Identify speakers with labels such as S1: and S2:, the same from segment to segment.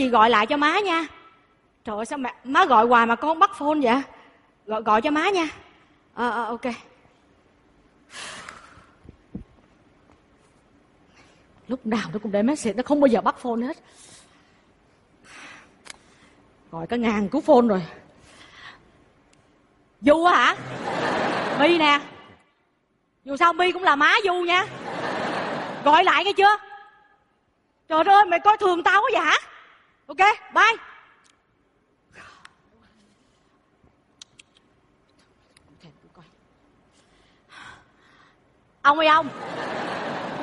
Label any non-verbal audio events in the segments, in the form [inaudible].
S1: gì gọi lại cho má nha. Trời ơi sao mẹ má gọi hoài mà con không bắt phone vậy? Gọi gọi cho má nha. Ờ à, à, ok. Lúc nào nó cũng để message nó không bao giờ bắt phone hết. Gọi cả ngàn cú phone rồi. Du hả? Mi nè. Dù sao mi cũng là má du nha. Gọi lại nghe chưa? Trời ơi mày coi thường tao quá vậy hả? Ok bye. Ông ơi ông.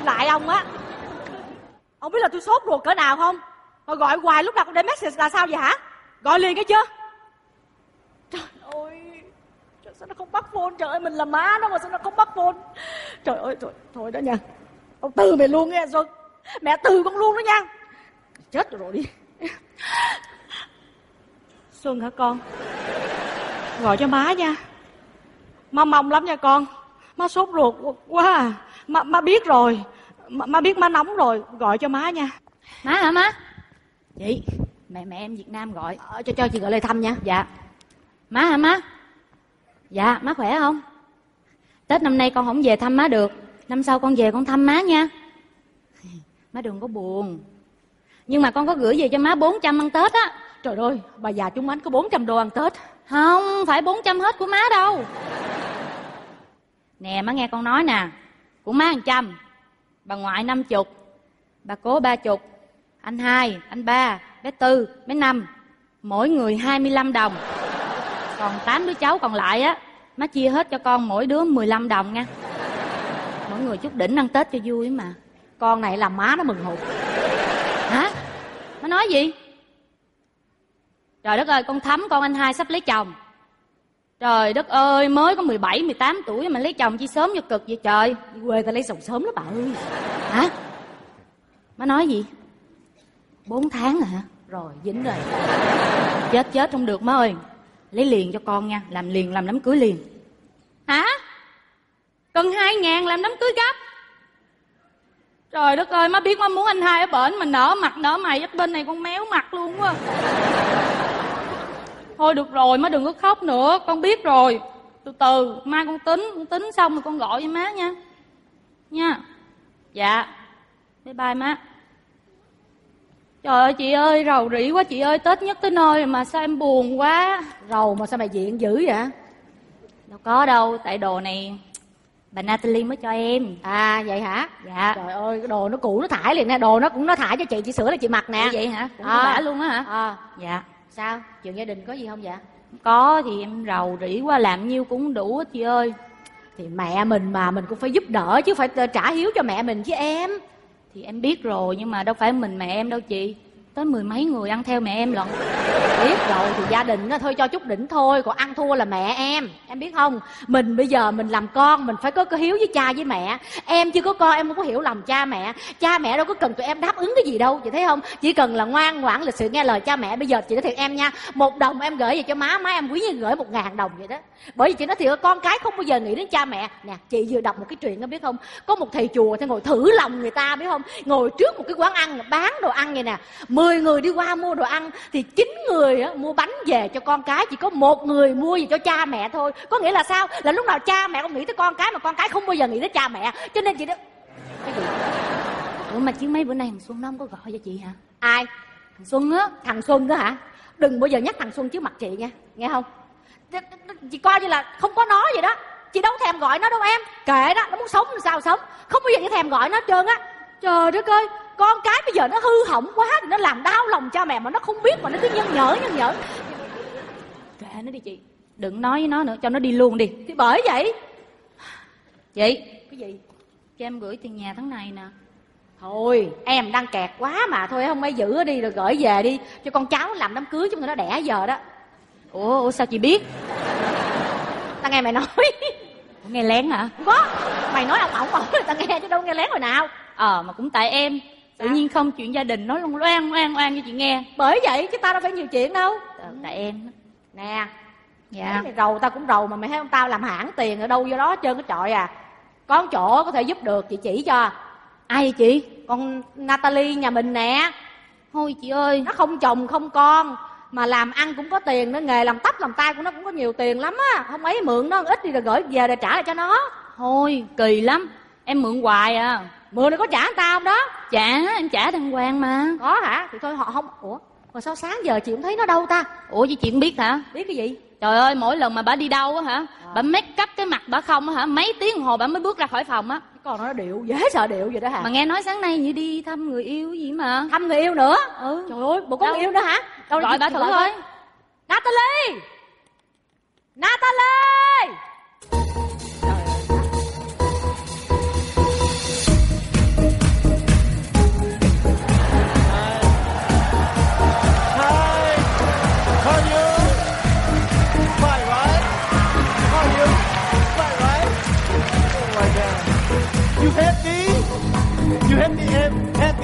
S1: Lại ông á. Ông biết là tôi sốt ruột cỡ nào không? Mà gọi hoài lúc nào cũng để message là sao vậy hả? Gọi liền cái chưa? Trời ơi trời, sao nó không bắt phone? Trời ơi mình là má nó mà sao nó không bắt phone? Trời ơi thôi thôi đó nha. Ông từ mày luôn nghe rồi. Mẹ từ con luôn đó nha. Chết rồi, rồi đi. [laughs] xuân hả con? Gọi cho má nha. Má mong lắm nha con. Má sốt ruột quá à. Má, má biết rồi. Má, má biết má nóng rồi. Gọi cho má nha.
S2: Má hả má? Chị mẹ mẹ em việt nam gọi.
S1: Ờ, cho cho chị gọi lời thăm nha.
S2: Dạ. Má hả má? Dạ má khỏe không? Tết năm nay con không về thăm má được. Năm sau con về con thăm má nha. Má đừng có buồn nhưng mà con có gửi về cho má 400 ăn tết á.
S1: Trời ơi, bà già chúng anh có 400 đô ăn tết.
S2: Không phải 400 hết của má đâu. Nè, má nghe con nói nè. Của má một trăm, bà ngoại năm chục, bà cố ba chục, anh hai, anh ba, bé tư, bé năm. Mỗi người 25 đồng. Còn tám đứa cháu còn lại á, má chia hết cho con mỗi đứa 15 đồng nha. Mỗi người chút đỉnh ăn tết cho vui mà.
S1: Con này làm má nó mừng hụt.
S2: Hả? Má nói gì trời đất ơi con thắm con anh hai sắp lấy chồng Trời đất ơi, mới có 17, 18 tuổi mà lấy chồng chi sớm cho cực vậy trời.
S1: Quê ta lấy chồng sớm lắm bà ơi.
S2: Hả? Má nói gì? 4 tháng hả?
S1: Rồi, dính rồi.
S2: Chết chết không được má ơi. Lấy liền cho con nha, làm liền làm đám cưới liền. Hả? Cần 2 ngàn làm đám cưới gấp. Trời đất ơi, má biết má muốn anh hai ở bển mà nở mặt nở mày ở bên này con méo mặt luôn quá. Thôi được rồi, má đừng có khóc nữa, con biết rồi. Từ từ, mai con tính, con tính xong rồi con gọi với má nha. Nha. Dạ. Bye bye má. Trời ơi chị ơi, rầu rĩ quá chị ơi, Tết nhất tới nơi mà sao em buồn quá.
S1: Rầu mà sao mày diện dữ vậy?
S2: Đâu có đâu, tại đồ này bà Natalie mới cho em.
S1: À vậy hả?
S2: Dạ.
S1: Trời ơi, cái đồ nó cũ nó thải liền nè, đồ nó cũng nó thải cho chị, chị sửa là chị mặc nè.
S2: Vậy hả? Cũng à. bả luôn á hả?
S1: À.
S2: Dạ.
S1: Sao? Chuyện gia đình có gì không vậy?
S2: Có thì em rầu rĩ quá làm nhiêu cũng đủ hết chị ơi.
S1: Thì mẹ mình mà mình cũng phải giúp đỡ chứ phải trả hiếu cho mẹ mình chứ em.
S2: Thì em biết rồi nhưng mà đâu phải mình mẹ em đâu chị tới mười mấy người ăn theo mẹ em lận.
S1: Biết rồi, thì gia đình nó thôi cho chút đỉnh thôi, còn ăn thua là mẹ em. Em biết không? Mình bây giờ mình làm con, mình phải có cái hiếu với cha với mẹ. Em chưa có con, em không có hiểu lòng cha mẹ. Cha mẹ đâu có cần tụi em đáp ứng cái gì đâu, chị thấy không? Chỉ cần là ngoan ngoãn, lịch sự nghe lời cha mẹ. Bây giờ chị nói thiệt em nha, một đồng em gửi về cho má má em quý như gửi một ngàn đồng vậy đó. Bởi vì chị nói thiệt, con cái không bao giờ nghĩ đến cha mẹ. Nè, chị vừa đọc một cái chuyện đó biết không? Có một thầy chùa thì ngồi thử lòng người ta, biết không? Ngồi trước một cái quán ăn, bán đồ ăn vậy nè, mười 10 người đi qua mua đồ ăn thì chín người á, mua bánh về cho con cái chỉ có một người mua gì cho cha mẹ thôi. Có nghĩa là sao? Là lúc nào cha mẹ cũng nghĩ tới con cái mà con cái không bao giờ nghĩ tới cha mẹ. Cho nên chị đó
S2: ủa mà chứ mấy bữa nay thằng xuân nó không có gọi cho chị hả?
S1: Ai?
S2: Thằng xuân á.
S1: Thằng xuân đó hả? Đừng bao giờ nhắc thằng xuân trước mặt chị nha. Nghe không? Chị coi như là không có nó vậy đó. Chị đâu thèm gọi nó đâu em. Kệ đó nó muốn sống làm sao sống. Không bao giờ như thèm gọi nó hết trơn á. Trời đất ơi con cái bây giờ nó hư hỏng quá thì nó làm đau lòng cha mẹ mà nó không biết mà nó cứ nhân nhở nhân nhở.
S2: Kệ nó đi chị đừng nói với nó nữa cho nó đi luôn đi.
S1: Thì bởi vậy.
S2: Chị.
S1: Cái gì?
S2: Cho em gửi tiền nhà tháng này nè.
S1: Thôi em đang kẹt quá mà thôi không ai giữ đi rồi gửi về đi. Cho con cháu làm đám cưới chúng nó đẻ giờ đó.
S2: Ủa, ủa sao chị biết?
S1: Tao nghe mày nói.
S2: Nghe lén hả?
S1: Không có. Mày nói ông ổng ổng tao nghe chứ đâu nghe lén hồi nào.
S2: Ờ mà cũng tại em tự nhiên không chuyện gia đình nói loan loan loan loan cho chị nghe.
S1: Bởi vậy chứ tao đâu phải nhiều chuyện đâu.
S2: Tại em.
S1: Nè.
S2: Dạ.
S1: Mày rầu tao cũng rầu mà mày thấy không tao làm hãng tiền ở đâu vô đó trơn cái trọi à. Có một chỗ có thể giúp được chị chỉ cho.
S2: Ai vậy chị?
S1: Con natalie nhà mình nè.
S2: Thôi chị ơi.
S1: Nó không chồng không con mà làm ăn cũng có tiền nó nghề làm tóc làm tay của nó cũng có nhiều tiền lắm á. Không ấy mượn nó ít đi rồi gửi về rồi trả lại cho nó.
S2: Thôi kỳ lắm. Em mượn hoài à
S1: mượn này có trả người ta không đó?
S2: Trả em trả đàng hoàng mà.
S1: Có hả? Thì thôi họ không ủa mà sao sáng giờ chị không thấy nó đâu ta?
S2: Ủa vậy chị không biết hả?
S1: Biết cái gì?
S2: Trời ơi mỗi lần mà bà đi đâu á hả bà make up cái mặt bà không á hả mấy tiếng đồng hồ bà mới bước ra khỏi phòng á.
S1: Con nó điệu dễ sợ điệu vậy đó hả?
S2: Mà nghe nói sáng nay như đi thăm người yêu gì mà.
S1: Thăm người yêu nữa?
S2: Ừ.
S1: Trời ơi bộ có
S2: Đâu?
S1: người yêu nữa hả? Đâu
S2: gọi bà thử thôi
S1: Natalie! Natalie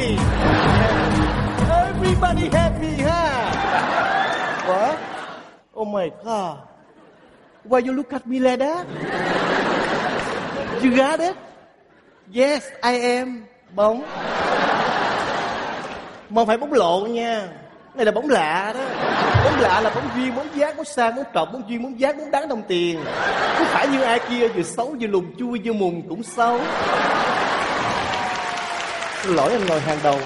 S3: happy. Everybody happy, huh? What? Oh my God. Why you look at me like that? You got it? Yes, I am. Bóng. Mà không phải bóng lộn nha Này là bóng lạ đó Bóng lạ là bóng duyên, bóng giác, bóng sang, bóng trọng Bóng duyên, bóng giác, bóng đáng đồng tiền Không phải như ai kia vừa xấu vừa lùn chui vừa mùng cũng xấu Xin lỗi anh ngồi hàng đầu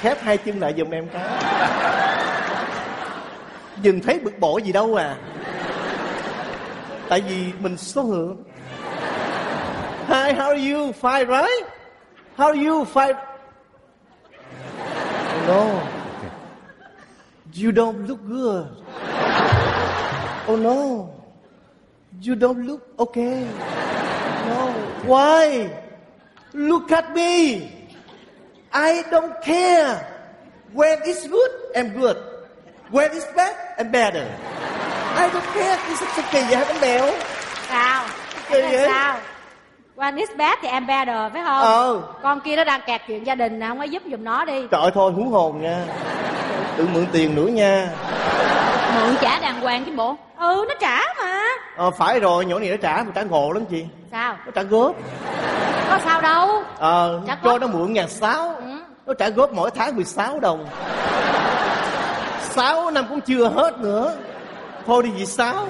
S3: Khép hai chân lại giùm em cái Nhìn thấy bực bội gì đâu à Tại vì mình số hưởng Hi, how are you? Fine, right? How are you? Fine. No. You don't look good. Oh no. You don't look okay. No. Why? Look at me. I don't care. When it's good, I'm good. When it's bad, I'm better. I don't care. Cái sao sao kỳ vậy hả bánh bèo?
S1: sao
S3: Kỳ vậy?
S1: sao When it's bad thì em better phải không
S3: Ờ.
S1: con kia nó đang kẹt chuyện gia đình nè không có giúp giùm nó đi
S3: Trời ơi thôi hú hồn nha. Tự mượn tiền nữa nha.
S2: mượn trả đàng hoàng chứ bộ
S1: ừ nó trả mà
S3: Ờ, phải rồi, nhỏ này nó trả, mà trả ngộ lắm chị.
S1: sao
S3: Nó trả góp.
S1: Có sao đâu
S3: Ờ,
S1: Trả
S3: cho nó mượn ngàn sáu.
S1: Ừ.
S3: Nó trả góp mỗi tháng 16 đồng. 6 năm cũng chưa hết nữa. Thôi đi vì sáu.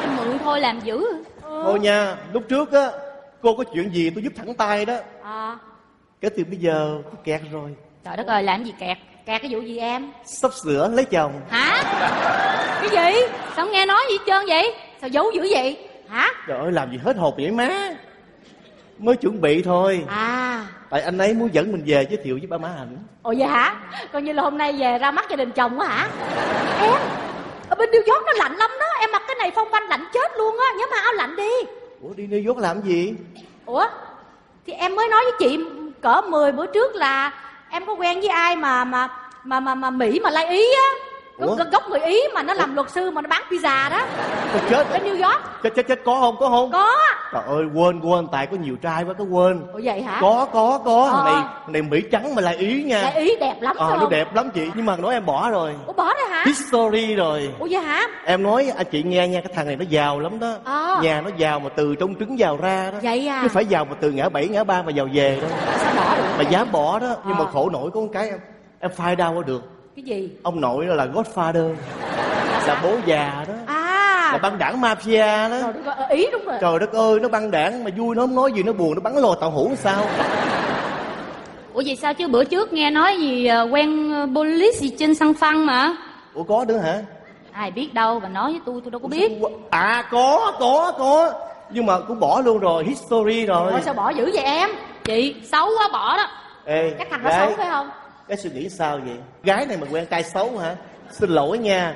S2: em mượn thôi làm dữ
S3: Thôi nha, lúc trước á, cô có chuyện gì tôi giúp thẳng tay đó.
S1: à,
S3: Kể từ bây giờ tôi kẹt rồi.
S2: trời đất ơi làm gì kẹt
S1: kẹt cái vụ gì em
S3: Sắp sửa lấy chồng.
S2: hả
S1: cái gì
S2: sao không nghe nói gì hết trơn vậy
S1: sao giấu dữ vậy hả
S3: Trời ơi, làm gì hết hồn vậy má. Mới chuẩn bị thôi.
S1: à.
S3: Tại anh ấy muốn dẫn mình về giới thiệu với ba má Hạnh.
S1: ồ vậy hả? Coi như là hôm nay về ra mắt gia đình chồng á hả? Em ở bên New York nó lạnh lắm đó. Em mặc cái này phong banh lạnh chết luôn á. Nhớ mặc áo lạnh đi.
S3: Ủa đi New York làm gì?
S1: ủa thì em mới nói với chị cỡ 10 bữa trước là em có quen với ai mà mà mà mà, mà mỹ mà lai ý á
S3: Ủa?
S1: gốc, gốc người ý mà nó làm luật sư mà nó bán pizza đó
S3: Tôi chết
S1: ở
S3: rồi.
S1: New York
S3: Chết chết chết có không? Có không?
S1: có
S3: Trời ơi quên quên tại có nhiều trai quá có quên.
S1: ủa vậy hả
S3: Có có có
S1: Ờ.
S3: thằng này thằng này Mỹ trắng mà lại ý nha.
S1: lai ý đẹp lắm
S3: Ờ
S1: phải
S3: nó đẹp lắm chị nhưng mà nói em bỏ rồi.
S1: ủa bỏ rồi hả
S3: History rồi.
S1: ủa vậy hả
S3: Em nói anh chị nghe nha cái thằng này nó giàu lắm đó.
S1: Ờ.
S3: Nhà nó giàu mà từ trong trứng vào ra đó.
S1: Vậy à?
S3: Chứ phải giàu mà từ ngã bảy ngã ba mà giàu về đó.
S1: sao bỏ được
S3: Mà dám bỏ đó nhưng mà
S1: Ờ.
S3: khổ nổi có một cái em em phai đau qua được.
S1: Cái gì?
S3: Ông nội đó là Godfather. Là bố già đó.
S1: à.
S3: Là băng đảng mafia đó.
S1: rồi đúng rồi, ý đúng rồi.
S3: Trời đất ơi nó băng đảng mà vui nó không nói gì nó buồn nó bắn lò tàu hũ sao?
S2: Ủa vậy sao chứ? Bữa trước nghe nói gì ờ, quen ờ, police gì trên sân phăng mà?
S3: Ủa có nữa hả?
S2: Ai biết đâu bà nói với tôi tôi đâu có biết.
S3: À có có có. Nhưng mà cũng bỏ luôn rồi History rồi.
S1: Ủa sao bỏ dữ vậy em?
S2: Chị xấu quá bỏ đó.
S3: Ê
S1: chắc thằng nó xấu phải không
S3: Cái suy nghĩ sao vậy? Gái này mà quen trai xấu hả? Xin lỗi nha.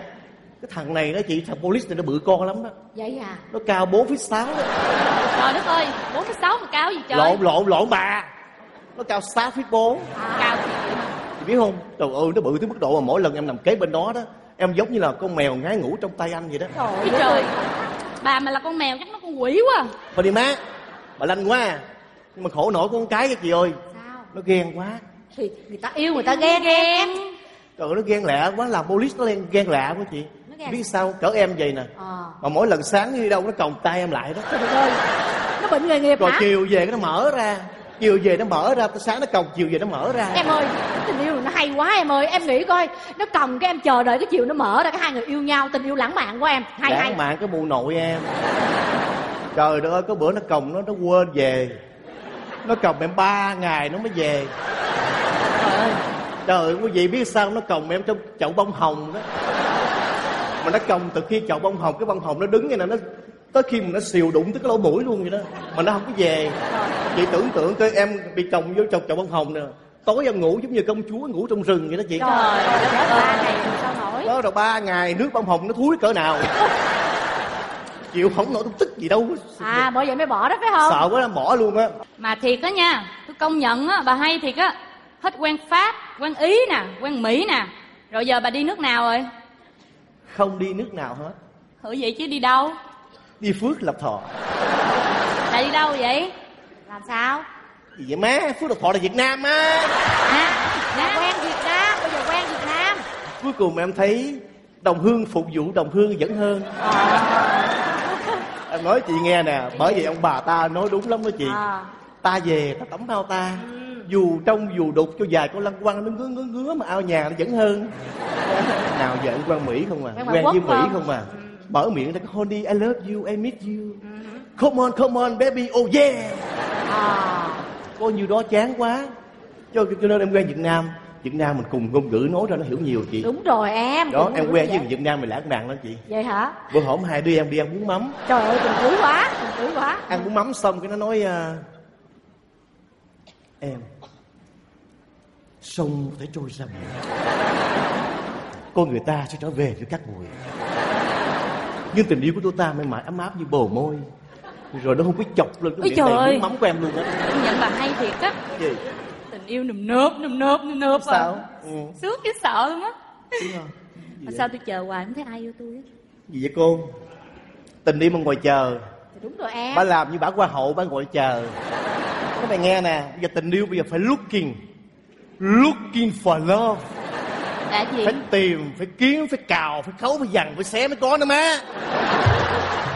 S3: Cái thằng này đó chị Thằng police này nó bự con lắm đó.
S1: Vậy à?
S3: Nó cao 4 feet 6 đó.
S2: Trời đất ơi bốn mươi sáu mà cao gì trời?
S3: Lộn lộn lộn bà. Nó cao 6 feet 4
S2: cao
S3: Chị biết không? Trời ơi nó bự tới mức độ mà mỗi lần em nằm kế bên đó đó Em giống như là con mèo ngái ngủ trong tay anh vậy đó.
S1: Trời ơi.
S2: Trời bà mà là con mèo chắc nó con quỷ quá. À.
S3: Thôi đi má Bà lanh quá. À. Nhưng mà khổ nổi con cái cái chị ơi.
S1: Sao?
S3: Nó ghen quá
S1: thì người ta yêu người ta ghen em.
S3: Trời ơi nó ghen lạ quá Làm police nó ghen, ghen lạ quá chị. Biết sao cỡ em vậy nè.
S1: Ờ.
S3: Mà mỗi lần sáng đi đâu nó còng tay em lại đó.
S1: Trời ơi nó bệnh nghề nghiệp
S3: Rồi
S1: hả?
S3: chiều về nó mở ra. Chiều về nó mở ra tới sáng nó còng chiều về nó mở ra.
S1: Em ơi tình yêu nó hay quá em ơi. Em nghĩ coi nó còng cái em chờ đợi cái chiều nó mở ra cái hai người yêu nhau tình yêu lãng mạn của em. Hay hay.
S3: lãng mạn cái mụ nội em. Trời đất ơi có bữa nó còng nó nó quên về. Nó còng em ba ngày nó mới về
S1: trời. Ơi
S3: quý vị biết sao nó còng em trong chậu bông hồng đó? Mà nó còng từ khi chậu bông hồng cái bông hồng nó đứng như này nó tới khi mà nó xìu đụng tới cái lỗ mũi luôn vậy đó. Mà nó không có về. Chị tưởng tượng coi em bị còng vô chậu chậu bông hồng nè tối em ngủ giống như công chúa ngủ trong rừng vậy đó chị.
S1: Trời ơi ba thì sao nổi?
S3: Đó rồi ba ngày nước bông hồng nó thúi cỡ nào. Chịu không nổi tôi tức gì đâu.
S1: À bởi vậy mới bỏ đó phải không?
S3: Sợ quá nó bỏ luôn á.
S2: Mà thiệt á nha Tôi công nhận á bà hay thiệt á Hết quen Pháp, quen Ý nè, quen Mỹ nè. Rồi giờ bà đi nước nào rồi?
S3: Không đi nước nào hết.
S2: Thử vậy chứ đi đâu?
S3: Đi phước lập thọ.
S2: Là đi đâu vậy?
S1: Làm sao?
S3: Gì vậy má? Phước lập thọ là việt nam á.
S2: À,
S1: Là
S2: Nam
S1: quen Việt Nam bây giờ quen Việt Nam.
S3: Cuối cùng em thấy đồng hương phục vụ đồng hương vẫn hơn. Em nói chị nghe nè bởi vì ông bà ta nói đúng lắm đó chị.
S1: À.
S3: Ta về ta tắm ao ta dù trong dù đục cho dài con lăng quăng nó ngứa ngứa ngứa mà ao nhà nó vẫn hơn. [laughs] Nào giờ anh quan mỹ không à?
S1: Quen
S3: với mỹ
S1: không?
S3: à? Mở miệng ra cái honey I love you I miss you. Come on come on baby oh yeah.
S1: À.
S3: Có nhiêu đó chán quá. Cho, cho nên em quen Việt Nam. Việt Nam mình cùng ngôn ngữ nói ra nó hiểu nhiều chị.
S1: Đúng rồi em
S3: đó em quen với người Việt Nam mình lãng mạn lắm chị.
S1: Vậy hả?
S3: Bữa hổm hai đứa em đi ăn bún mắm.
S1: Trời ơi tình quý quá tình quý quá.
S3: Ăn bún mắm xong cái nó nói à, em. Sông phải trôi ra biển con người ta sẽ trở về với các bụi nhưng tình yêu của tôi ta mãi mãi ấm áp như bồ môi. Rồi nó không có chọc lên cái miệng bún mắm của em luôn á.
S2: Nhận bà hay thiệt á.
S3: Gì?
S2: Tình yêu nùm nớp, nùm nớp, nùm nớp à.
S3: sao? Ừ.
S2: Sướng chứ sợ luôn á. Mà sao tôi chờ hoài không thấy ai yêu tôi á?
S3: Gì vậy cô? Tình yêu mà ngồi chờ.
S1: Thì đúng rồi em.
S3: Bà làm như bà qua hậu bà ngồi chờ các bạn nghe nè. Bây giờ tình yêu bây giờ phải looking. Looking for love.
S2: Là gì?
S3: Phải tìm phải kiếm phải cào phải khấu phải dằn phải xé mới có nữa má.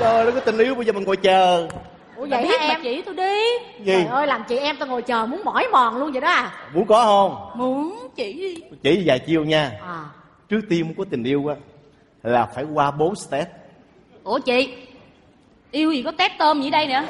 S3: Trời ơi cái tình yêu bây giờ mình ngồi chờ.
S1: Ủa vậy
S2: biết
S1: em?
S2: chỉ tôi đi.
S3: Gì?
S1: Trời ơi làm chị em tao ngồi chờ muốn mỏi mòn luôn vậy đó à.
S3: Muốn có không?
S2: Muốn chỉ đi.
S3: Tôi chỉ vài chiêu nha.
S1: À.
S3: Trước tiên muốn có tình yêu á là phải qua bốn step.
S2: Ủa chị Yêu gì có tép tôm gì đây nữa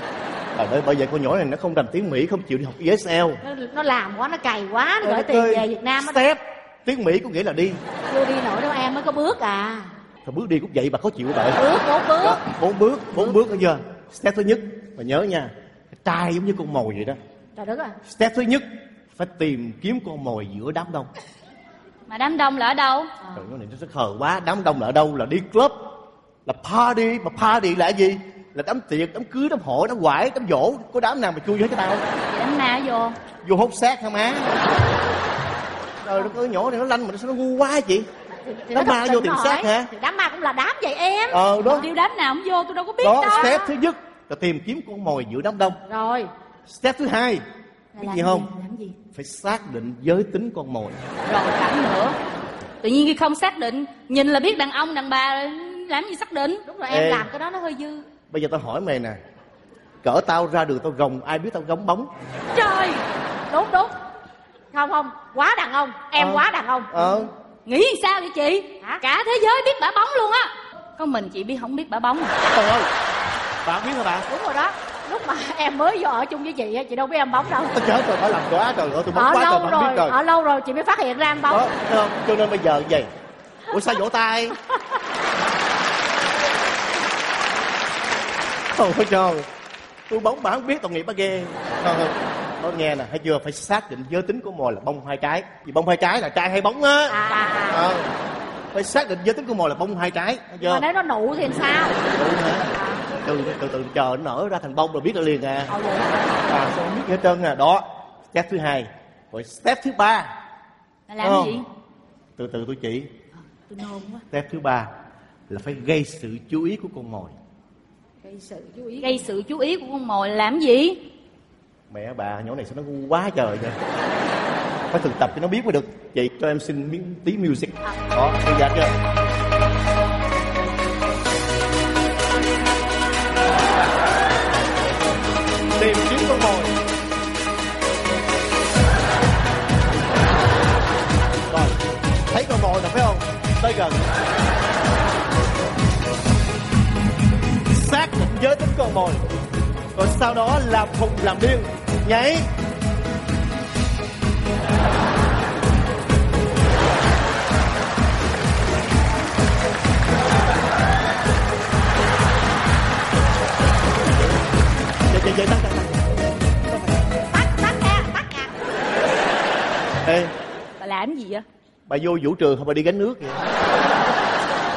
S3: Trời ơi, bởi vậy con nhỏ này nó không rành tiếng Mỹ, không chịu đi học ESL.
S1: nó, nó làm quá nó cày quá nó gửi tiền về Việt Nam á
S3: Step, tiếng Mỹ có nghĩa là đi.
S1: chưa đi nổi đâu em mới có bước à
S3: Thôi bước đi cũng vậy, bà khó chịu vậy.
S1: bước bốn bước
S3: Đó, bốn bước, bốn bước bây giờ. Step thứ nhất, bà nhớ nha, trai giống như con mồi vậy đó.
S1: trời đất ơi
S3: Step thứ nhất, phải tìm kiếm con mồi giữa đám đông.
S2: Mà đám đông là ở đâu
S3: Trời ơi, này nó rất khờ quá, đám đông là ở đâu? Là đi club, là party, mà party là gì? Là đám tiệc, đám cưới, đám hội, đám quải, đám dỗ, có đám nào mà chui vô hết cái tao?
S2: Đám ma vô.
S3: Vô hốt xác hả má? Trời đất ơi, nhỏ này nó lanh mà nó sao nó ngu quá chị?
S1: thì,
S3: Đám
S1: nó
S3: ma vô tìm xác hả?
S1: thì đám ma cũng là đám vậy em.
S3: Ờ, đó.
S2: Điều đám nào không vô tôi đâu có biết
S3: đó
S2: đâu
S3: step thứ nhất là tìm kiếm con mồi giữa đám đông.
S1: Rồi.
S3: Step thứ hai
S2: Là
S3: biết gì không?
S2: Làm gì?
S3: Phải xác định giới tính con mồi.
S2: Rồi cảnh nữa. Tự nhiên khi không xác định Nhìn là biết đàn ông đàn bà rồi Làm gì xác định?
S1: Đúng rồi em
S3: Ê.
S1: làm cái đó nó hơi dư
S3: bây giờ tao hỏi mày nè cỡ tao ra đường tao gồng ai biết tao gống bóng?
S1: Trời đúng đúng không không quá đàn ông em
S3: Ờ.
S1: quá đàn ông.
S3: Ờ.
S2: Nghĩ sao vậy chị?
S1: Hả?
S2: Cả thế giới biết bả bóng luôn á. Có mình chị biết không biết bả bóng à?
S3: trời ơi bà không biết hả bà?
S1: Đúng rồi đó lúc mà [laughs] em mới vô ở chung với chị á, chị đâu biết em bóng đâu.
S3: Chết rồi tao làm quá trời ơi tôi bóng
S1: ở
S3: quá trời
S1: lâu
S3: biết
S1: rồi
S3: rồi
S1: ở lâu rồi chị mới phát hiện ra em bóng.
S3: Đó không cho nên bây giờ vậy. Ủa sao vỗ tay [laughs] Ôi trời tôi bóng bà không biết tội nghiệp bà ghê. Thôi, nói nghe nè thấy chưa phải xác định giới tính của mồi là bông hai trái. Vì bông hai trái là trai hay bóng á.
S1: À.
S3: Ờ. phải xác định giới tính của mồi là bông hai trái. Thấy chưa
S1: mà nếu nó nụ thì làm sao?
S3: Đúng hả? từ từ từ chờ nó nở ra thành bông rồi biết là liền à.
S1: Ờ,
S3: à sao không biết hết trơn à. Đó step thứ hai. Rồi step thứ ba.
S2: Là làm
S3: Ờ.
S2: gì?
S3: Từ từ tôi chỉ.
S2: Tôi nôn quá.
S3: Step thứ ba là phải gây sự chú ý của con mồi
S1: gây sự chú ý
S2: gây sự chú ý của con mồi làm gì?
S3: Mẹ bà nhỏ này sao nó ngu quá trời vậy? Phải thực tập cho nó biết mới được. Chị cho em xin miếng tí music. À. Đó em dạ chưa? Tìm kiếm con mồi. Rồi thấy con mồi rồi phải không? Tới gần. Giới tính con mồi. Rồi sau đó làm khùng làm điên nhảy. Chạy chạy tắt tắt tắt.
S1: Tắt nha tắt nha.
S3: Ê.
S2: Bà làm gì vậy?
S3: Bà vô vũ trường không bà đi gánh nước vậy?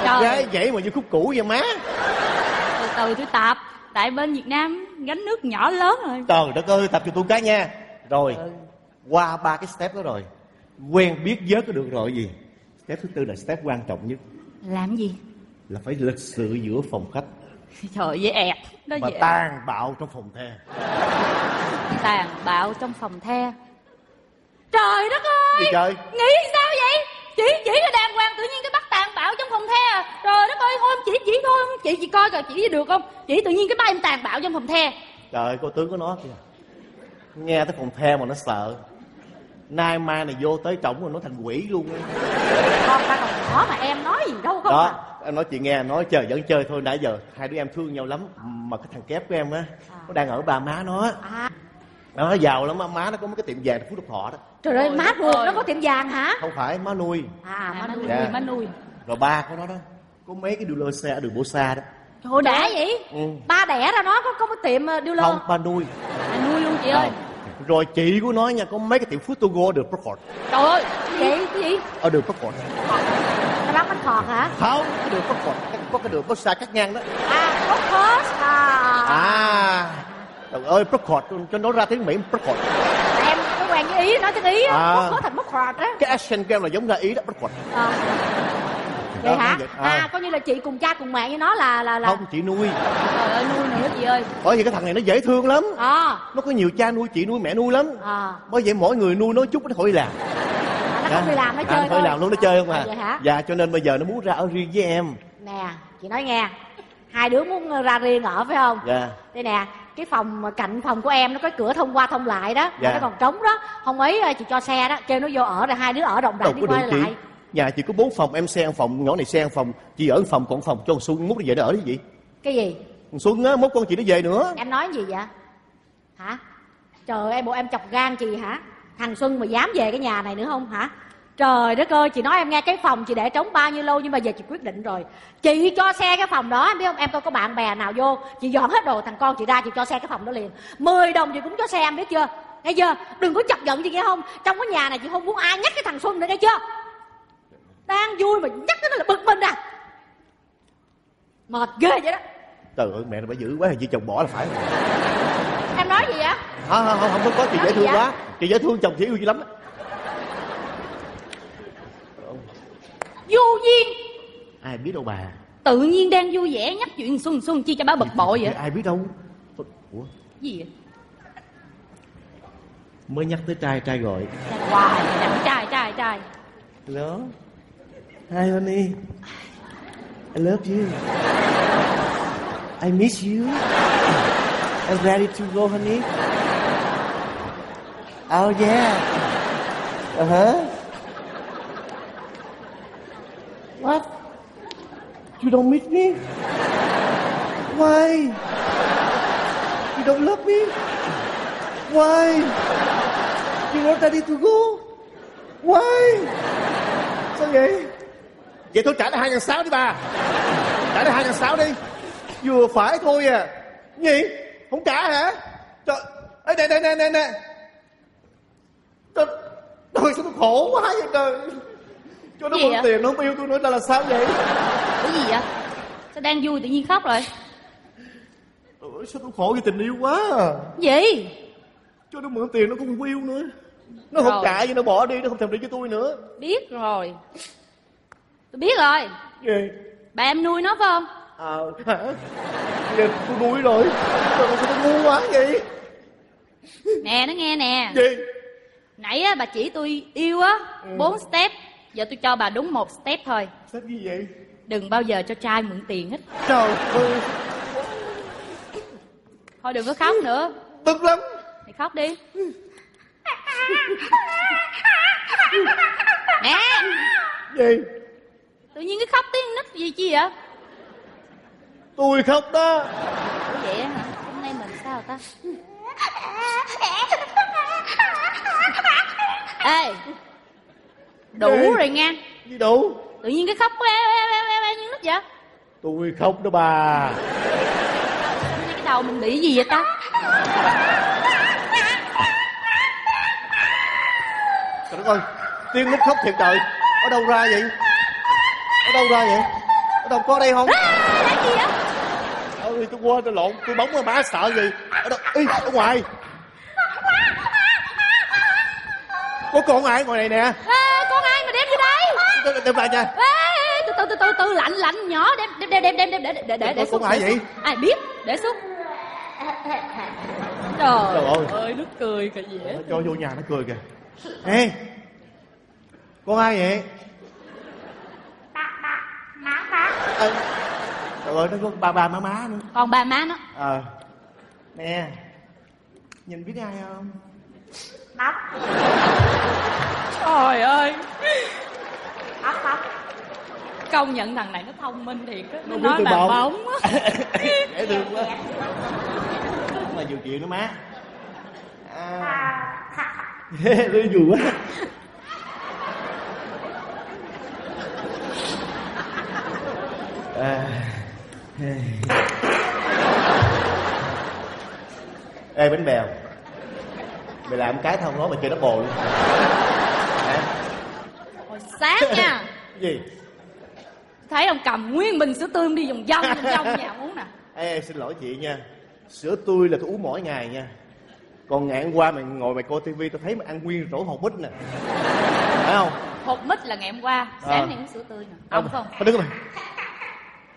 S2: Trời
S3: gái nhảy mà như khúc cũ vậy má
S2: từ tôi tập tại bên việt nam gánh nước nhỏ lớn rồi.
S3: Trời đất ơi tập cho tôi cái nha. Rồi
S2: Ừ.
S3: qua ba cái step đó rồi. Quen biết giới có được rồi gì? Step thứ tư là step quan trọng nhất.
S2: Làm gì?
S3: Là phải lịch sự giữa phòng khách. [laughs]
S2: Trời dễ ẹt. Nó
S3: và
S2: dễ
S3: tàn bạo trong phòng the.
S2: Tàn bạo trong phòng the. Trời đất ơi!
S3: Gì trời?
S2: Nghĩ sao vậy? Chỉ chỉ là đàng hoàng tự nhiên cái bắt bạo trong phòng the. À trời đất ơi thôi em chỉ chỉ thôi chị chị coi coi chỉ được không? Chỉ tự nhiên cái bắt em tàn bạo trong phòng the.
S3: Trời ơi, cô tướng của nó kìa. Nghe tới phòng the mà nó sợ. Nay mai này vô tới trỏng rồi nó thành quỷ luôn á.
S1: con ta còn nhỏ mà em nói gì đâu không à.
S3: đó em nói chị nghe nói chơi vẫn chơi thôi nãy giờ hai đứa em thương nhau lắm mà cái thằng kép của em á nó đang ở ba má nó
S1: à.
S3: Nó giàu lắm má má nó có mấy cái tiệm vàng phú đức thọ đó.
S1: Trời ơi má ruột nó có tiệm vàng hả?
S3: Không phải má nuôi.
S1: À
S2: à,
S1: má
S2: má
S1: nuôi.
S2: nuôi
S3: Dạ.
S2: má nuôi
S3: rồi ba của nó đó. Có mấy cái dealer xe ở đường Bô Sa đó.
S1: Trời đã vậy?
S3: Ừ.
S1: ba đẻ ra nó có có một tiệm ờ, dealer
S3: không ba nuôi.
S2: À, nuôi luôn chị ơi.
S3: Rồi chị của nó nha có mấy cái tiệm food to go được Procort
S2: trời ơi
S1: cái gì? Cái gì?
S3: ở đường Procort
S1: nó bán bánh khọt hả?
S3: Không cái đường Procort cái- có cái đường Bô Sa cắt ngang đó.
S1: À có post à.
S3: À. Trời ơi Procort cho nó ra tiếng Mỹ Procort
S1: em có quen với ý nói tiếng ý á.
S3: À.
S1: có có thành khọt á.
S3: Cái action game là giống ra ý đó Procort
S1: à. Vậy hả?
S3: vậy.
S1: à.
S3: À.
S1: coi như là chị cùng cha cùng mẹ với nó là là là
S3: không chị nuôi.
S2: Trời ơi nuôi nữa chị ơi.
S3: Bởi vì cái thằng này nó dễ thương lắm.
S1: À.
S3: Nó có nhiều cha nuôi chị nuôi mẹ nuôi lắm.
S1: À.
S3: Bởi vậy mỗi người nuôi nó chút nó khỏi làm.
S1: Nó không đi làm nó chơi
S3: à,
S1: thôi.
S3: làm luôn nó chơi không à?
S1: Vậy hả?
S3: Dạ cho nên bây giờ nó muốn ra ở riêng với em.
S1: Nè chị nói nghe. Hai đứa muốn ra riêng ở phải không?
S3: Dạ.
S1: Đây nè cái phòng cạnh phòng của em nó có cửa thông qua thông lại đó.
S3: Dạ.
S1: nó còn trống đó. Không ấy ờ, chị cho xe đó kêu nó vô ở rồi hai đứa ở đồng đẳng đi qua lại
S3: nhà chị có bốn phòng em xe phòng nhỏ này xe phòng chị ở phòng còn phòng cho con xuân mốt nó về nó ở cái gì
S1: cái gì?
S3: Con xuân á mốt con chị nó về nữa.
S1: Em nói gì vậy? Hả? Trời ơi bộ em chọc gan chị hả? Thằng xuân mà dám về cái nhà này nữa không hả? Trời đất ơi chị nói em nghe cái phòng chị để trống bao nhiêu lâu nhưng mà giờ chị quyết định rồi. Chị cho xe cái phòng đó em biết không? Em coi có bạn bè nào vô chị dọn hết đồ thằng con chị ra chị cho xe cái phòng đó liền. 10 đồng chị cũng cho xe em biết chưa? Nghe chưa? Đừng có chọc giận chị nghe không? Trong cái nhà này chị không muốn ai nhắc cái thằng xuân nữa nghe chưa đang vui mà nhắc tới nó là bực mình à. Mệt ghê vậy đó.
S3: Trời ơi mẹ nó phải dữ quá thì chị chồng bỏ là phải.
S1: Em nói gì vậy?
S3: Không không không không, có chị
S1: Nói
S3: dễ thương
S1: vậy?
S3: quá. Chị dễ thương chồng chị yêu chị lắm
S2: vô duyên.
S3: Ai biết đâu bà.
S2: Tự nhiên đang vui vẻ nhắc chuyện xuân xuân chi cho bà bực bội vậy.
S3: ai biết đâu. Ủa?
S2: Gì vậy?
S3: Mới nhắc tới trai trai gọi.
S2: Hoài đặng trai trai trai.
S3: Hello hi honey. I love you. I miss you. I'm ready to go honey. Oh yeah. Uh huh what? You don't miss me? Why? You don't love me? Why? You're not ready to go? Why? Sao vậy vậy thôi trả lại hai ngàn sáu đi bà. Trả lại hai ngàn sáu đi. Vừa phải thôi à. Gì không trả hả? Trời ê nè nè nè nè nè. Trời trời sao tôi khổ quá vậy trời? Cho nó mượn tiền nó không yêu tôi nữa là là sao vậy?
S2: Cái gì vậy? Sao đang vui tự nhiên khóc rồi?
S3: Ôi, sao tôi khổ vì tình yêu quá à.
S2: gì?
S3: Cho nó mượn tiền nó cũng không yêu nữa. Nó không
S2: Rồi.
S3: trả gì nó bỏ đi nó không thèm đi với tôi nữa.
S2: Biết rồi tôi biết rồi.
S3: Gì?
S2: Bà em nuôi nó phải không?
S3: À hả? Tôi đuối rồi. Trời ơi, tôi ngu quá vậy.
S2: Nè nó nghe nè.
S3: Gì?
S2: Nãy á bà chỉ tôi yêu á bốn step. Giờ tôi cho bà đúng một step thôi.
S3: Sao gì vậy?
S2: Đừng bao giờ cho trai mượn tiền hết.
S3: Trời ơi.
S2: Thôi đừng có khóc nữa.
S3: Tức lắm.
S2: Mày khóc đi. Nè.
S3: Gì
S2: tự nhiên cái khóc tiếng nít gì chi vậy?
S3: Tôi khóc đó.
S2: Ủa vậy hả? Hôm nay mình sao ta? Ê đủ
S3: Ê.
S2: rồi nha
S3: gì đủ?
S2: Tự nhiên cái khóc eo eo eo eo eo như nít vậy?
S3: Tôi khóc đó bà.
S2: Cái đầu mình bị gì vậy ta?
S3: Trời đất ơi tiếng nít khóc thiệt trời ở đâu ra vậy ở đâu ra vậy? Ở đâu có đây không?
S2: À, gì vậy?
S3: Ơi tôi quên tôi lộn tôi bóng rồi má sợ gì? Ở đâu Ý, ở ngoài. Có con ai ngoài này nè?
S2: Ê, con ai mà đem vô đây?
S3: Đem, đem lại nha.
S2: Ê, từ từ từ từ từ lạnh lạnh nhỏ đem đem đem đem đem để để để để, để xuống
S3: ai
S2: để
S3: vậy?
S2: ai biết? Để xuống. Trời,
S3: Trời ơi.
S2: ơi nó cười kìa dễ
S3: cho vô nhà nó cười kìa. Ê con ai vậy Ê, trời ơi nó có ba ba má má nữa.
S2: Còn bà má nó
S3: ờ. Nè nhìn biết ai không?
S2: Trời ơi. Công nhận thằng này nó thông minh thiệt á. Nó
S3: biết
S2: nói
S3: bông.
S2: bóng á. [laughs]
S3: Dễ thương quá. Mà nhiều chuyện đó má. À. [laughs] lưới dù quá à. ê bánh bèo. Mày làm cái thông nói mày chơi nó bồ luôn. Hả?
S2: hồi sáng nha. [laughs]
S3: Gì?
S2: Thấy ông cầm nguyên bình sữa tươi đi vòng vòng vòng vòng nhà uống nè.
S3: Ê, xin lỗi chị nha. Sữa tươi là tôi uống mỗi ngày nha. Còn ngày hôm qua mày ngồi mày coi tivi Tao thấy mày ăn nguyên rổ hột bít nè. Phải không?
S2: hột mít là ngày hôm qua sáng
S3: Ờ.
S2: nay uống sữa tươi nè. Ông không?
S3: Thôi đứng mày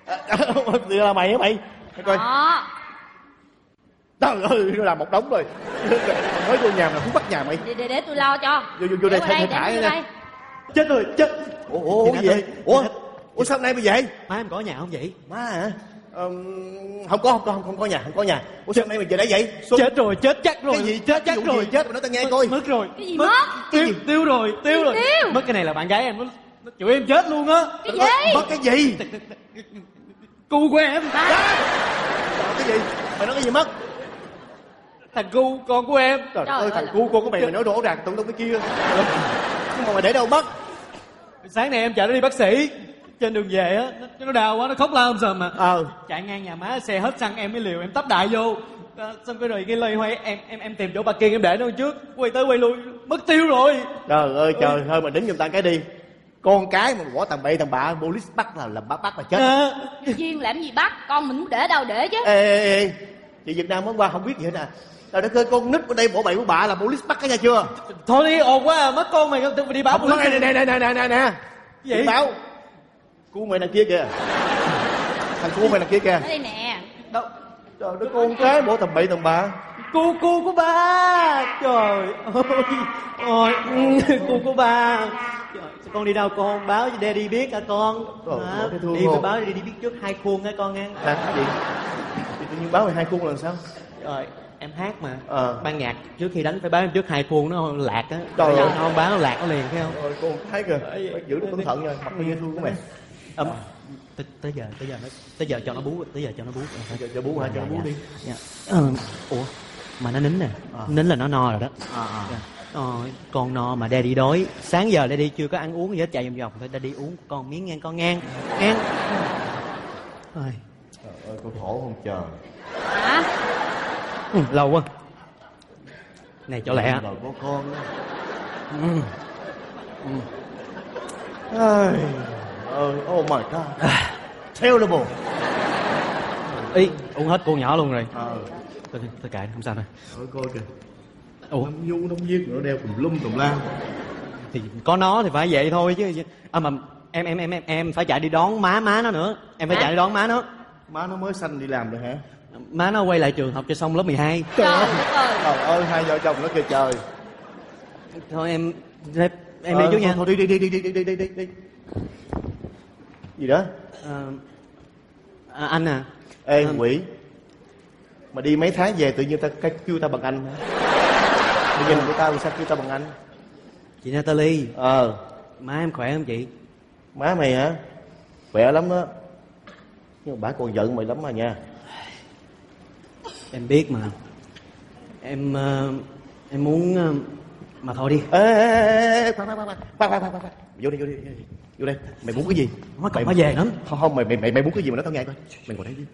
S3: [laughs] Thì là mày hả mày? Coi.
S2: Đó.
S3: Trời ơi, nó làm một đống rồi. Nói vô nhà mày cũng bắt nhà mày.
S2: Để, để, để tôi lo cho.
S3: Vô, vô, vô đây,
S2: Để
S3: thay- thải nha.
S2: đây.
S3: Chết rồi, chết. Ủa, ủa, ủa gì vậy? Ủa, ủa sao hôm nay mày vậy?
S4: má em có ở nhà không vậy?
S3: Má hả? Ừm, không có, không có, không, không có nhà, không có nhà. Ủa sao hôm nay mày về đây vậy? Xuân,
S4: chết rồi chết chắc rồi.
S3: Cái gì?
S4: Chết chắc rồi
S3: gì? chết mà nói tao nghe
S4: mất,
S3: coi.
S4: mất rồi.
S2: Cái gì mất?
S4: tiêu tiêu rồi tiêu rồi.
S2: tiêu?
S4: mất cái này là bạn gái em. Nó, nó chịu em chết luôn á.
S2: Cái gì?
S3: Mất cái gì?
S4: Cu của em
S3: Trời, cái gì? Mày nói cái gì mất?
S4: thằng cu con của em
S3: Trời,
S2: Trời
S3: ơi,
S2: ơi
S3: thằng cu con của mày mày nói rõ ràng tụng tụng cái kia. Nhưng mà mày để đâu mất?
S4: sáng nay em chở nó đi bác sĩ trên đường về á nó, nó đau quá nó khóc la om sòm mà
S3: Ờ.
S4: chạy ngang nhà má xe hết xăng em mới liều em tấp đại vô xong cái rồi cái lây hoay em em em tìm chỗ parking em để nó trước quay tới quay lui mất tiêu rồi
S3: Trời ơi trời thôi mà đứng giùm ta cái đi. Con cái mà bỏ tầm bậy tầm bạ, police bắt là làm bắt bắt là chết.
S4: à,
S2: duyên làm gì bắt con mình để đâu để chứ
S3: Ê, ê, ê, chị Việt Nam mới qua không biết gì hết à. Trời đất ơi, con nít ở đây bỏ bậy bỏ bạ là police bắt cái nha chưa?
S4: thôi đi ồn quá à, mất con mày không đi báo
S3: Không, nè nè nè nè nè nè nè.
S4: Gì?
S3: Chị báo. Cu mày đằng kia kìa. Thằng cu mày đằng kia kìa.
S2: đây nè
S4: đâu
S3: Trời đất con cái bỏ tầm bậy tầm bạ.
S4: cô cô của ba trời ơi ôi ừ, cô của ba con đi đâu con báo cho daddy biết hả con
S3: thương
S4: đi phải báo cho daddy biết trước hai khuôn hả con nghe
S3: Hả? Gì? Chị tự nhiên báo mày hai khuôn là sao?
S4: rồi em hát mà
S3: Ờ.
S4: ban nhạc trước khi đánh phải báo em trước hai khuôn nó lạc á
S3: Trời
S4: giờ
S3: ơi.
S4: không báo nó lạc nó liền thấy không
S3: Rồi con thấy kìa. Phải giữ được cẩn thận nha. Mặt nó dễ thương của mày.
S4: Ấm, tới, tới giờ tới giờ nó tới giờ cho nó bú tới giờ cho nó bú
S3: Cho, cho bú hả? Cho nó bú đi.
S4: Dạ. Ờ, ủa mà nó nín nè
S3: Ờ.
S4: nín là nó no rồi đó
S3: À, à.
S4: Dạ. Ờ, con no mà daddy đói. Sáng giờ daddy chưa có ăn uống gì hết chạy vòng vòng. Thôi daddy uống con miếng ngang con ngang. Ngang. Ôi,
S3: Trời ơi, con khổ không chờ.
S2: hả?
S4: Ừ, lâu quá. Này chỗ lẹ.
S3: Rồi có con đó.
S4: ừ.
S3: Ai, ơi, oh my god. Terrible.
S4: ý uống hết cô nhỏ luôn rồi.
S3: Ờ,
S4: tôi, tôi kệ không sao đâu
S3: ơi coi kìa.
S4: Ủa
S3: Nông du nông viên nữa đeo tùm lum tùm la.
S4: thì có nó thì phải vậy thôi chứ à mà em em em em em phải chạy đi đón má má nó nữa em phải
S2: Hả?
S4: chạy đi đón má nó
S3: Má nó mới sanh đi làm rồi hả?
S4: má nó quay lại trường học cho xong lớp 12
S2: trời đất ơi
S3: Trời ơi, hai vợ chồng nó kìa trời.
S4: thôi em em, em
S3: Ờ,
S4: đi chú nha
S3: Thôi, đi đi đi đi đi đi đi đi đi. Gì đó?
S4: Ờ, à, anh à
S3: Ê
S4: Ờ.
S3: quỷ. Mà đi mấy tháng về tự nhiên ta cái kêu ta bằng anh hả? Cái nhìn của tao sao kêu tao bằng anh.
S4: Chị Natalie.
S3: Ờ.
S4: Má em khỏe không chị?
S3: Má mày hả? Khỏe lắm đó Nhưng mà bà còn giận mày lắm mà nha.
S4: Em biết mà. Em uh, Em muốn uh, Mà thôi đi.
S3: Ê ê ê Khoan khoan khoan Khoan khoan khoan khoan. Vô đi vô đi Vô đây. Mày muốn cái gì?
S4: Má
S3: cậu
S4: má về lắm
S3: Không không mày, mày, mày, muốn cái gì mà nói tao nghe coi. Mày ngồi đây đi.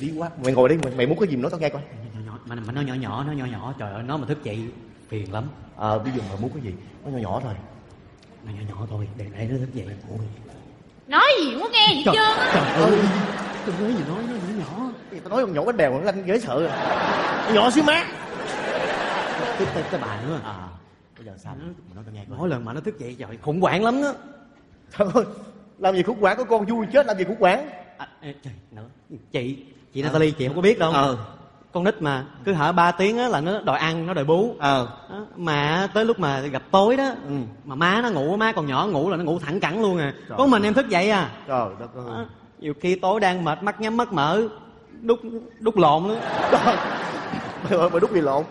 S3: Đi quá Mày ngồi đây mày, mày muốn cái gì mà nói tao nghe coi.
S4: Nhỏ, nhỏ, mà, mà nó nhỏ nhỏ nó nhỏ nhỏ trời ơi nó mà thức chị phiền lắm.
S3: Ờ bây giờ mày muốn cái gì nó nhỏ nhỏ thôi.
S4: Nó nhỏ nhỏ thôi để để nó thức dậy Ôi,
S2: nói gì cũng có nghe gì
S4: trời,
S2: trơn á
S4: trời ơi. Tôi nói gì nói nó nhỏ nhỏ.
S3: Giờ tao nói con nhỏ bánh bèo nó lanh dễ sợ. À. nhỏ xíu má.
S4: Cái cái, cái bà nữa.
S3: À. Bây giờ sao? Mày nói tao nghe coi.
S4: mỗi lần mà nó thức dậy trời khủng hoảng lắm á.
S3: Trời ơi làm gì khủng hoảng có con vui chết làm gì khủng hoảng?
S4: À, trời nữa chị chị Natalie chị không có biết đâu.
S3: Ờ
S4: con nít mà. Cứ hở 3 tiếng á là nó đòi ăn nó đòi bú.
S3: Ờ.
S4: Đó, mà tới lúc mà gặp tối đó
S3: Ừ.
S4: mà má nó ngủ má còn nhỏ ngủ là nó ngủ thẳng cẳng luôn à.
S3: Trời
S4: có mình em thức dậy à?
S3: Trời đất ơi.
S4: Đó, nhiều khi tối đang mệt mắt nhắm mắt mở đút đút lộn nữa
S3: trời ơi mày đút gì lộn?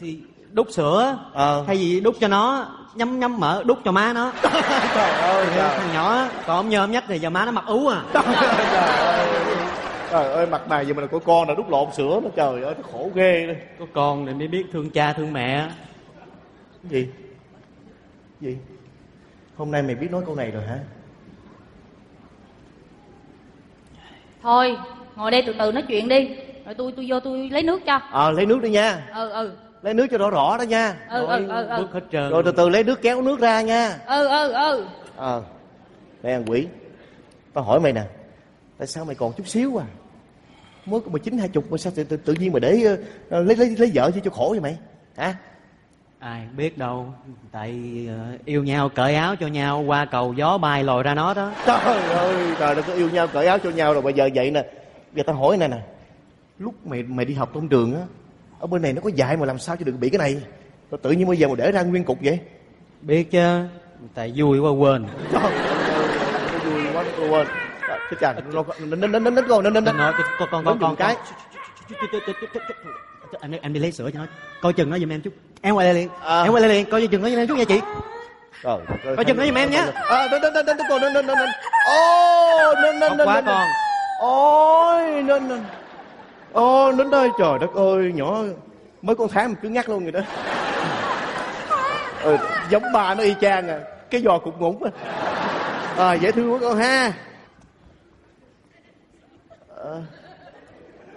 S4: Thì đút sữa
S3: ờ.
S4: hay gì đút cho nó nhắm nhắm mở đút cho má nó. [laughs]
S3: Trời ơi
S4: thằng nhỏ còn ông nhôm nhắc thì giờ má nó mặc ú à.
S3: Trời ơi trời ơi mặt mày gì mà có con là đút lộn sữa nó trời ơi nó khổ ghê đó.
S4: có con thì mới biết thương cha thương mẹ.
S3: Gì? Gì? Hôm nay mày biết nói câu này rồi hả?
S2: Thôi ngồi đây từ từ nói chuyện đi. Rồi tôi tôi vô tôi lấy nước cho.
S3: Ờ lấy nước đi nha.
S2: Ừ ừ.
S3: Lấy nước cho rõ rõ đó nha.
S2: Ừ ừ ừ ừ.
S4: bước hết trơn.
S3: Rồi từ từ lấy nước kéo nước ra nha.
S2: Ừ ừ ừ.
S3: Ờ. Nè thằng quỷ. Tao hỏi mày nè tại sao mày còn chút xíu à mới có chín hai chục mà sao tự, tự, tự nhiên mày để ờ, lấy lấy lấy vợ chi cho khổ vậy mày? Hả?
S4: Ai biết đâu tại ờ, yêu nhau cởi áo cho nhau qua cầu gió bay lòi ra nó đó.
S3: Trời ơi trời nó có yêu nhau cởi áo cho nhau rồi bây giờ vậy nè. Giờ tao hỏi nè nè lúc mày mày đi học trong trường á ở bên này nó có dạy mà làm sao cho đừng bị cái này? Rồi tự nhiên bây giờ mà để ra nguyên cục vậy?
S4: Biết chứ tại vui quá quên.
S3: Trời ơi vui quá quên cái chà nó nín nín nín nín con nín nín nín
S4: con con con con
S3: cái.
S4: anh anh đi lấy sữa cho nó coi chừng nó giùm em chút em quay lại liền
S3: À.
S4: em quay lại liền coi chừng nó giùm em chút nha chị
S3: trời
S4: Coi chừng nó giùm em nhé.
S3: à nín nín nín nín con nín nín nín ô nín
S4: không
S3: nín
S4: quá con
S3: ôi nín nín ô nín đây trời đất ơi nhỏ mới con tháng mà cứ ngắt luôn rồi đó ừ, giống bà nó y chang à cái giò cục ngủng à. à dễ thương quá con ha Ờ.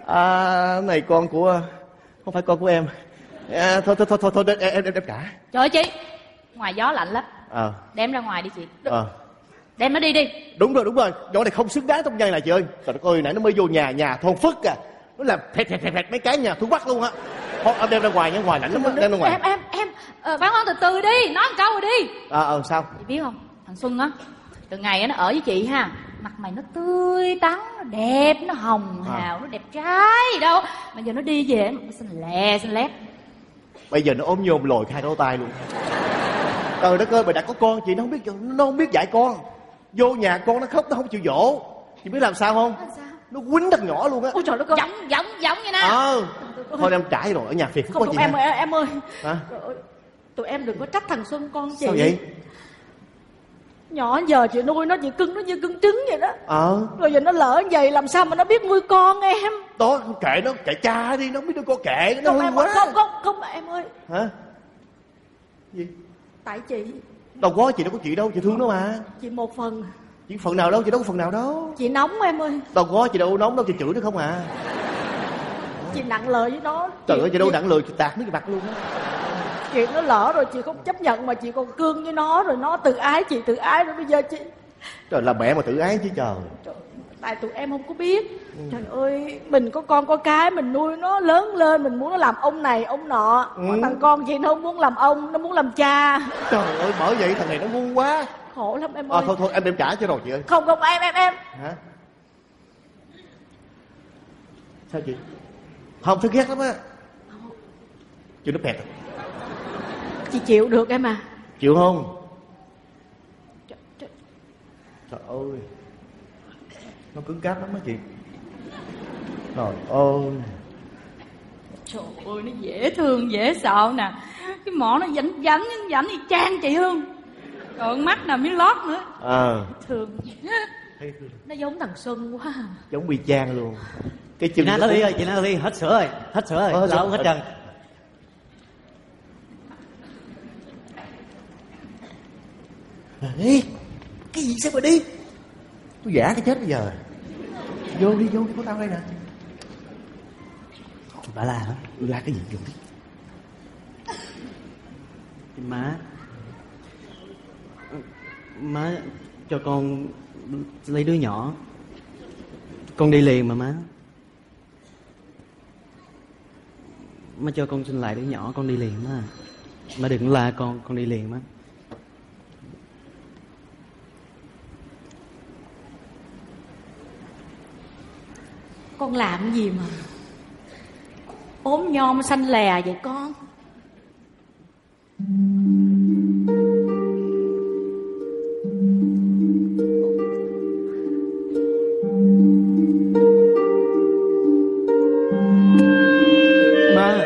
S3: à này con của không phải con của em. À, thôi thôi thôi thôi, thôi em em em trả
S2: trời ơi chị. Ngoài gió lạnh lắm.
S3: Ờ.
S2: Đem ra ngoài đi chị.
S3: Ờ.
S2: Đem nó đi đi.
S3: Đúng rồi đúng rồi. Nhỏ này không xứng đáng trong nhà này chị ơi. Trời ơi nãy nó mới vô nhà nhà thôn phức à. Nó làm phẹt phẹt phẹt phẹt mấy cái nhà thu bắt luôn á. Thôi em đem ra ngoài nha ngoài lạnh lắm á, đem ra ngoài.
S2: Em em em. Ờ, bán con từ từ đi. Nói một câu rồi đi.
S3: Ờ ờ sao?
S2: Chị biết không? Thằng xuân á từ ngày nó ở với chị ha mặt mày nó tươi tắn nó đẹp nó hồng
S3: À.
S2: hào nó đẹp trai gì đâu. Mà giờ nó đi về nó xinh lè xinh lét.
S3: Bây giờ nó ôm nhôm lồi khai đôi tay luôn. Trời đất ơi mày đã có con chị nó không biết nó không biết dạy con. Vô nhà con nó khóc nó không chịu dỗ chị biết làm sao không?
S2: Sao?
S3: Nó quýnh thằng nhỏ luôn á.
S2: Ôi trời đất ơi. Giống giống giống như nó
S3: ờ. Thôi em trải rồi ở nhà phiền
S1: không
S3: quá
S1: không
S3: chị
S1: em ơi em ơi.
S3: Hả?
S1: Tụi em đừng có trách thằng xuân con chị.
S3: Sao vậy
S1: nhỏ giờ chị nuôi nó chị cưng nó như cưng trứng vậy đó.
S3: Ờ.
S1: Rồi giờ nó lỡ vậy làm sao mà nó biết nuôi con em?
S3: Đó kệ nó kệ cha đi nó biết đứa con kệ nó
S1: không
S3: hư
S1: em
S3: quá.
S1: không không không em ơi.
S3: Hả? Gì?
S1: Tại chị.
S3: Đâu có chị đâu có chị đâu chị thương nó mà.
S1: Chị một phần.
S3: Chị phần nào đâu chị đâu có phần nào đâu.
S1: Chị nóng em ơi.
S3: Đâu có chị đâu nóng đâu chị chửi nó không à.
S1: Chị nặng lời với nó.
S3: Trời ơi chị đâu đặng lừa chị tạt nước mặt luôn á
S1: chuyện nó lỡ rồi chị không chấp nhận mà chị còn cương với nó rồi nó tự ái chị tự ái rồi bây giờ chị.
S3: Trời là mẹ mà tự ái chứ trời.
S1: Trời, tại tụi em không có biết. Trời ơi mình có con có cái mình nuôi nó lớn lên mình muốn nó làm ông này ông nọ.
S3: Ừ.
S1: Còn thằng con chị nó không muốn làm ông nó muốn làm cha.
S3: Trời ơi bởi vậy thằng này nó ngu quá.
S1: Khổ lắm em
S3: à,
S1: ơi.
S3: thôi thôi em đem trả cho rồi chị ơi.
S1: Không không em em em.
S3: Hả? Sao chị? Không tôi ghét lắm á. Chị nó pẹt à?
S1: Chị chịu được em à?
S3: Chịu không?
S1: Trời, trời,
S3: trời ơi. Nó cứng cáp lắm á chị. Trời ơi.
S2: Trời ơi nó dễ thương dễ sợ nè. Cái mỏ nó dảnh dảnh dảnh thì trang chị hương. Còn mắt nào miếng lót nữa.
S3: À.
S2: Thương.
S1: Nó giống thằng xuân quá
S3: giống bị chan luôn. Cái
S4: chị
S3: chân
S4: na ly ơi chị na ly hết sữa rồi hết sữa rồi.
S3: Ờ,
S4: hết trơn
S3: Ê, cái gì sao mà đi? Tôi giả cái chết bây giờ. Vô đi vô đi có tao đây nè.
S4: Bà la hả?
S3: La cái gì vô đi.
S4: Má má cho con lấy đứa nhỏ. Con đi liền mà má. Má cho con xin lại đứa nhỏ con đi liền má. Má đừng la con con đi liền má.
S1: Con làm gì mà? Ốm nhom xanh lè vậy con.
S4: Má.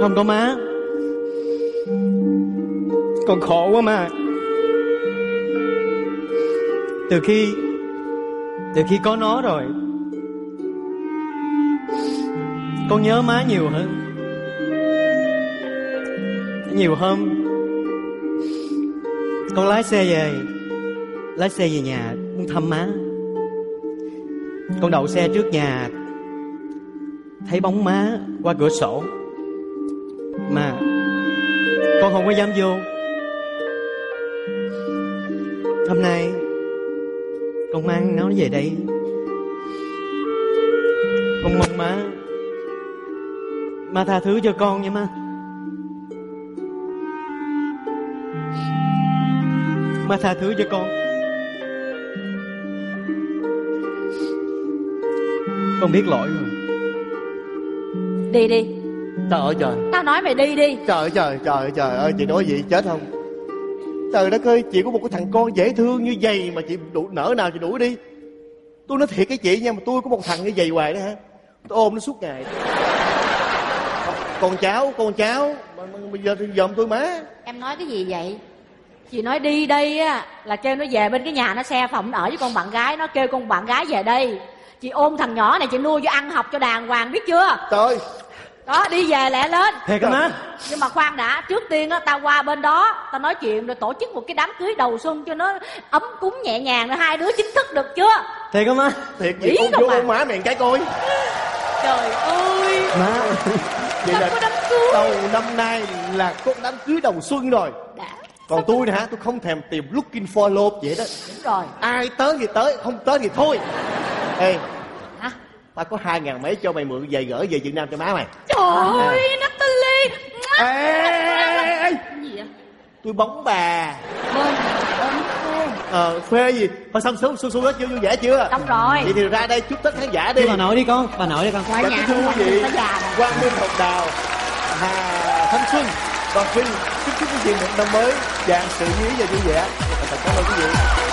S4: Không có má. Con khổ quá, má. Từ khi từ khi có nó rồi, con nhớ má nhiều hơn. Nhiều hôm, con lái xe về, lái xe về nhà muốn thăm má. Con đậu xe trước nhà, thấy bóng má qua cửa sổ. Mà con không có dám vô. Hôm nay con mang nó về đây. Con mong má má tha thứ cho con nha má. Má tha thứ cho con. Con biết lỗi rồi.
S1: Đi đi.
S3: Trời ơi trời.
S1: Tao nói mày đi đi.
S3: Trời ơi trời trời ơi trời ơi chị nói gì chết không trời đất ơi chị có một cái thằng con dễ thương như vậy mà chị đủ nỡ nào chị đuổi đi. Tôi nói thiệt cái chị nha mà tôi có một thằng như vậy hoài đó hả? Tôi ôm nó suốt ngày. Con cháu con cháu bây giờ thì dòm tôi má.
S1: Em nói cái gì vậy? Chị nói đi đây á là kêu nó về bên cái nhà nó xe phòng nó ở với con bạn gái nó kêu con bạn gái về đây. Chị ôm thằng nhỏ này chị nuôi cho ăn học cho đàng hoàng biết chưa?
S3: Trời
S1: đó đi về lẹ lên.
S4: Thiệt hả má?
S1: Nhưng mà khoan đã trước tiên á tao qua bên đó tao nói chuyện rồi tổ chức một cái đám cưới đầu xuân cho nó ấm cúng nhẹ nhàng rồi hai đứa chính thức được chưa?
S4: Thiệt hả má?
S3: Thiệt vậy con
S1: không
S3: vô
S1: à?
S3: má một cái coi
S1: trời ơi.
S4: Má.
S3: Vậy là
S1: có đám cưới.
S3: đầu năm nay là có đám cưới đầu xuân rồi.
S1: Đã.
S3: Còn tôi nè hả tôi không thèm tìm looking for love vậy đó.
S1: Đúng rồi.
S3: Ai tới thì tới không tới thì thôi. Ê tao có hai ngàn mấy cho mày mượn về gửi về việt nam cho má mày.
S1: Trời ơi Natalie
S3: ê, ê, ê, ê.
S1: cái gì vậy?
S3: Tôi bóng bà.
S1: Phê
S3: ờ phê gì? Thôi xong xuống xuống xuống đó chưa vui vẻ chưa?
S1: Xong rồi.
S3: Vậy thì ra đây chúc tất khán giả
S4: đi. Bà nội đi con bà nội đi con.
S1: Qua
S3: Dạ,
S1: nhà
S3: thưa
S1: nó
S3: quý vị
S1: nó già rồi
S3: quang minh hồng đào hà thanh xuân. Đoàn vinh chúc chúc quý vị một năm mới. Dạng sự nhí và vui vẻ. Và cảm ơn quý vị